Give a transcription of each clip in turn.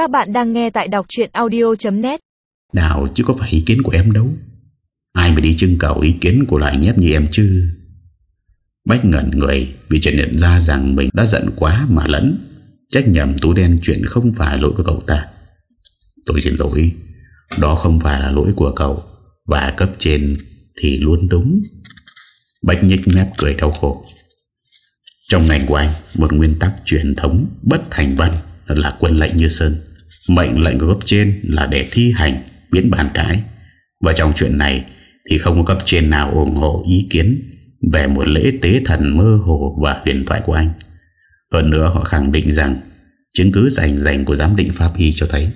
Các bạn đang nghe tại đọc chuyện audio.net Nào, chứ có phải ý kiến của em đâu. Ai mà đi trưng cầu ý kiến của loại nhép như em chứ? Bách ngẩn người Vì chợt nhận ra rằng mình đã giận quá mà lẫn. Trách nhầm tú đen chuyện không phải lỗi của cậu ta. Tôi xin lỗi. Đó không phải là lỗi của cậu. Và cấp trên thì luôn đúng. Bách nhích mép cười đau khổ. Trong ngành của anh, Một nguyên tắc truyền thống bất thành văn Là quân lệnh như sơn. Mệnh lệnh của cấp trên là để thi hành Biến bàn cãi. Và trong chuyện này Thì không có cấp trên nào ủng hộ ý kiến Về một lễ tế thần mơ hồ Và huyền thoại của anh. Hơn nữa, họ khẳng định rằng Chứng cứ rành rành của giám định pháp y cho thấy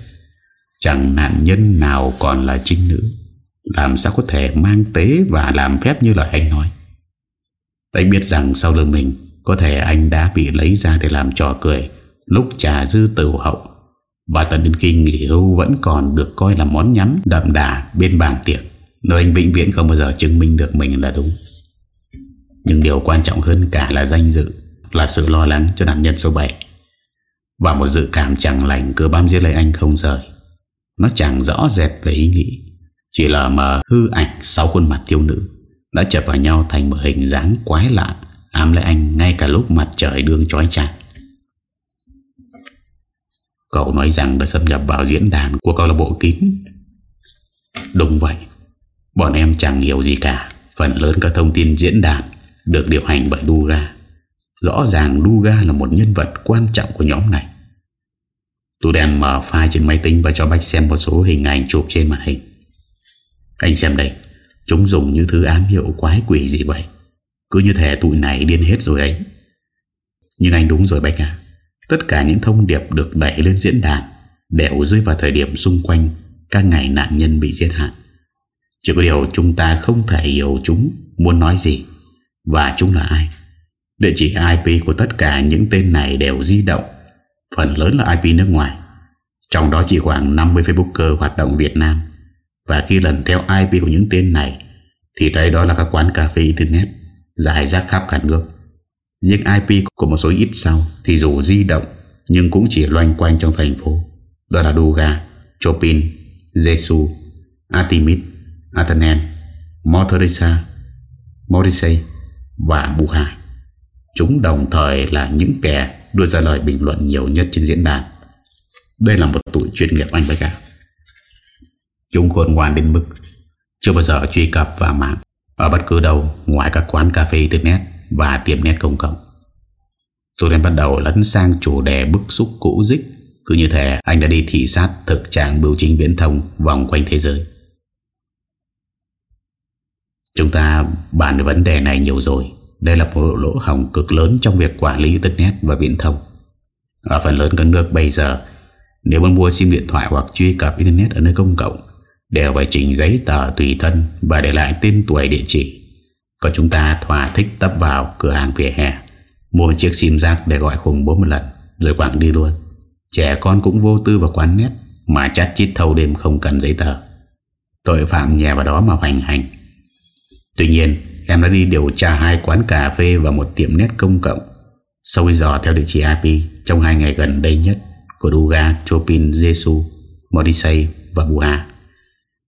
Chẳng nạn nhân nào còn là trinh nữ. Làm sao có thể mang tế Và làm phép như lời anh nói? Anh biết rằng sau lưng mình Có thể anh đã bị lấy ra để làm trò cười Lúc trà dư tử hậu. Và tận đến khi nghỉ hưu Vẫn còn được coi là món nhắm Đậm đà bên bàn tiệc, Nơi anh vĩnh viễn không bao giờ chứng minh được mình là đúng. Nhưng điều quan trọng hơn cả là danh dự, Là sự lo lắng cho nạn nhân số 7 Và một dự cảm chẳng lành Cứ bám giết lấy anh không rời. Nó chẳng rõ rệt về ý nghĩ, Chỉ là mờ hư ảnh Sau khuôn mặt thiếu nữ Đã chập vào nhau thành một hình dáng quái lạ, Ám lấy anh ngay cả lúc mặt trời đương trói chặt. Cậu nói rằng đã xâm nhập vào diễn đàn của câu lạc bộ kín. Đúng vậy, Bọn em chẳng hiểu gì cả. Phần lớn các thông tin diễn đàn Được điều hành bởi Duga. Rõ ràng Duga là một nhân vật quan trọng của nhóm này. Tú đèn mở file trên máy tính Và cho Bách xem một số hình ảnh chụp trên màn hình. Anh xem đây, Chúng dùng như thứ ám hiệu quái quỷ gì vậy? Cứ như thể tụi này điên hết rồi ấy. Nhưng anh đúng rồi Bách à Tất cả những thông điệp được đẩy lên diễn đàn, Đều rơi vào thời điểm xung quanh Các ngày nạn nhân bị giết hại. Chỉ có điều chúng ta không thể hiểu chúng muốn nói gì Và chúng là ai. Địa chỉ IP của tất cả những tên này đều di động, Phần lớn là IP nước ngoài. Trong đó chỉ khoảng 50 Facebooker hoạt động Việt Nam. Và khi lần theo IP của những tên này, Thì thấy đó là các quán cà phê Internet Dài rác khắp cả nước. Nhưng IP của một số ít sau Thì dù di động Nhưng cũng chỉ loanh quanh trong thành phố. Đó là Duga, Chopin, Jesu, Artemis, Athenen, Motorisa, Morrissey và Buha. Chúng đồng thời là những kẻ đưa ra lời bình luận nhiều nhất trên diễn đàn. Đây là một tụi chuyên nghiệp anh Bách ạ Chúng khôn ngoan đến mức Chưa bao giờ truy cập vào mạng Ở bất cứ đâu ngoài các quán cà phê internet. Và tiệm nét công cộng. Rồi đến bắt đầu lấn sang chủ đề bức xúc cũ dích. Cứ như thế, anh đã đi thị sát thực trạng biểu chính viễn thông vòng quanh thế giới. Chúng ta bàn về vấn đề này nhiều rồi. Đây là một lỗ hỏng cực lớn trong việc quản lý Internet và viễn thông. Ở phần lớn các nước bây giờ Nếu muốn mua sim điện thoại hoặc truy cập Internet ở nơi công cộng Đều phải trình giấy tờ tùy thân Và để lại tên tuổi địa chỉ. Còn chúng ta thỏa thích tấp vào cửa hàng vỉa hè Mua chiếc sim giác để gọi khủng bố một lần Rồi quảng đi luôn. Trẻ con cũng vô tư vào quán nét Mà chát chít thâu đêm không cần giấy tờ. Tội phạm nhà vào đó mà hoành hành. Tuy nhiên em đã đi điều tra hai quán cà phê và một tiệm nét công cộng. Sau khi dò theo địa chỉ IP trong hai ngày gần đây nhất của Duga, Chopin, Jesu, Morrissey và Buha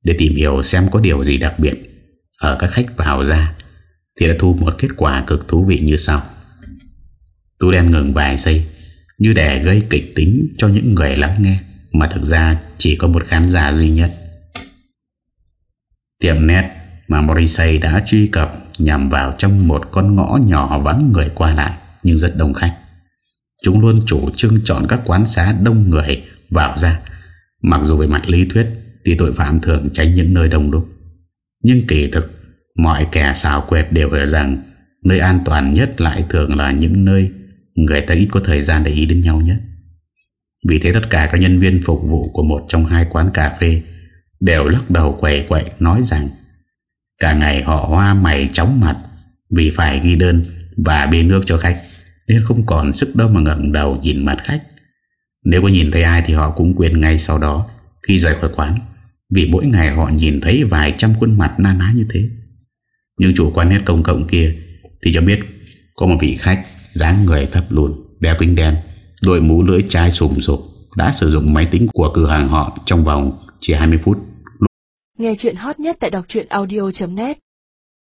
để tìm hiểu xem có điều gì đặc biệt. Ở các khách vào ra thì đã thu một kết quả cực thú vị như sau. Tú đen ngừng vài giây như để gây kịch tính cho những người lắng nghe mà thực ra chỉ có một khán giả duy nhất. Tiệm net mà Morrissey đã truy cập nhằm vào trong một con ngõ nhỏ vắng người qua lại nhưng rất đông khách. Chúng luôn chủ trương chọn các quán xá đông người vào ra mặc dù về mặt lý thuyết thì tội phạm thường tránh những nơi đông đúc. Nhưng kỳ thực, mọi kẻ xào quyệt đều hiểu rằng nơi an toàn nhất lại thường là những nơi người ta ít có thời gian để ý đến nhau nhất. Vì thế tất cả các nhân viên phục vụ của một trong hai quán cà phê đều lắc đầu quẩy quậy nói rằng, cả ngày họ hoa mày chóng mặt vì phải ghi đơn và bê nước cho khách, nên không còn sức đâu mà ngẩng đầu nhìn mặt khách. Nếu có nhìn thấy ai thì họ cũng quên ngay sau đó khi rời khỏi quán, vì mỗi ngày họ nhìn thấy vài trăm khuôn mặt na ná như thế nhưng chủ quán nét công cộng kia Thì cho biết Có một vị khách dáng người thấp lùn, Đeo kính đen, Đội mũ lưỡi chai sùm sụp đã sử dụng máy tính của cửa hàng họ trong vòng chỉ 20 phút. Nghe chuyện hot nhất tại đọc audio.net